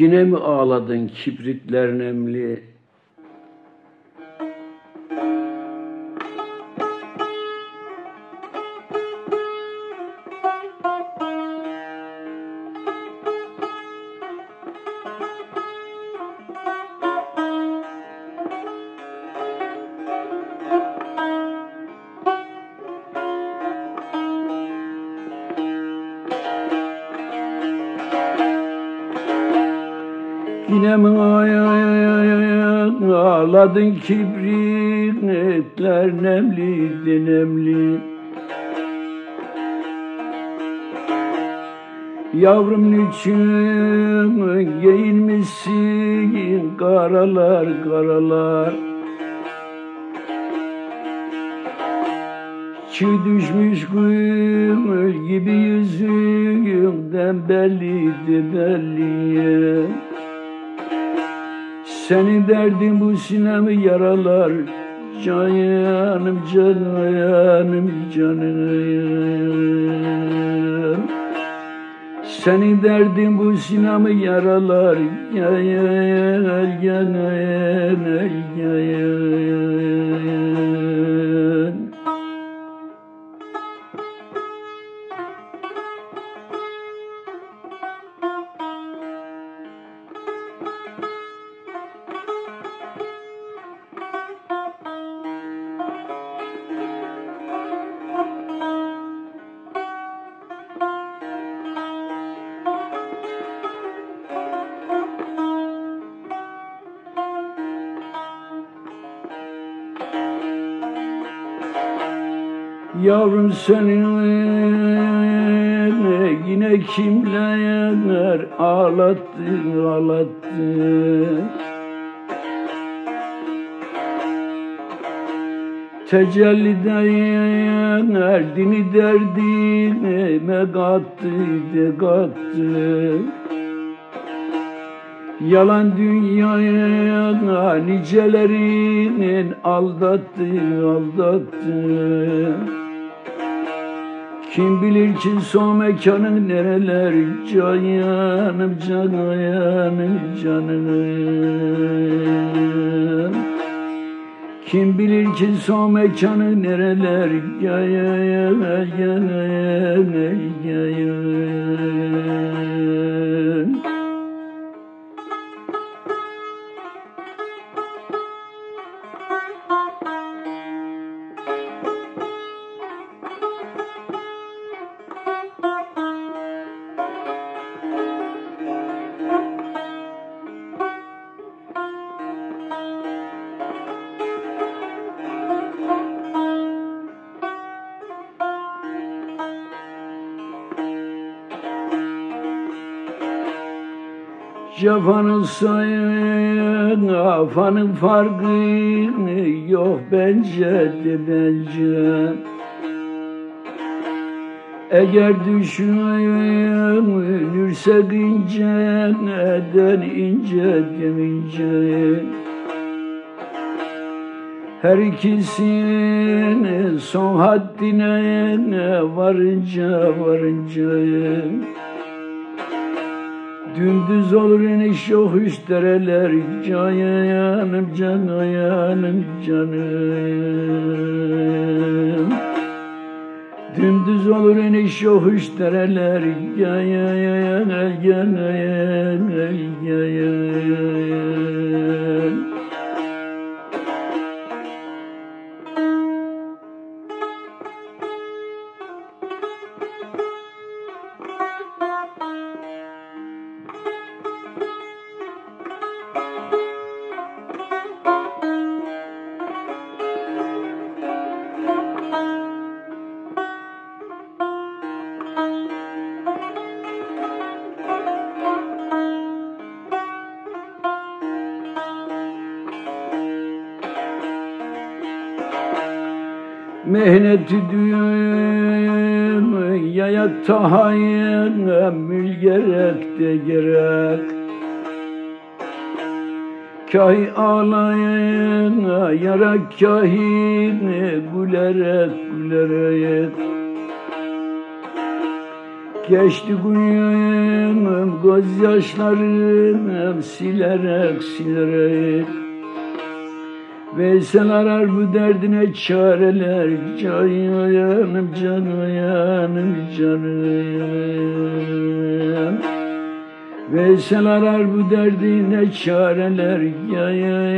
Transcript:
Yine mi ağladın kibritler nemli? Yine mi? Ay ay ay ay ay ağladın kibritler nemli Yavrum niçin giyinmişsin? Karalar karalar. Çiğ düşmüş gül gibi yüzünden belli de belli senin derdin bu sinemi yaralar. Canım canım canım Senin derdin bu sinemi yaralar. Gel gel gel gel Yavrum senin yine kimler ağlattı ağlattı. Tecelliden erdini derdine kattı de kattı Yalan dünyaya nicelerinin aldattı aldattı kim bilir ki son mekanın nereler Canım canım canım Kim bilir ki son mekanın nereler Gel gel gel Cefanın sayın, afanın farkı yok bence de bence. Eğer düşünürsek ince, neden ince demince? Her ikisinin son haddine varınca varınca Gündüz olur iniş yokuş dereler Canım canım canım. Dümdüz olur iniş yokuş dereler Gel gel gel Mehneti düğüm yaya tahayyün mül gerek de gerek. Kahi ağlayın yara kahin gülerek gülerek. Geçti günüm gözyaşlarım silerek silerek Veysel arar bu derdine çareler. Canım canım canım Veysel arar bu derdine çareler. Ya ya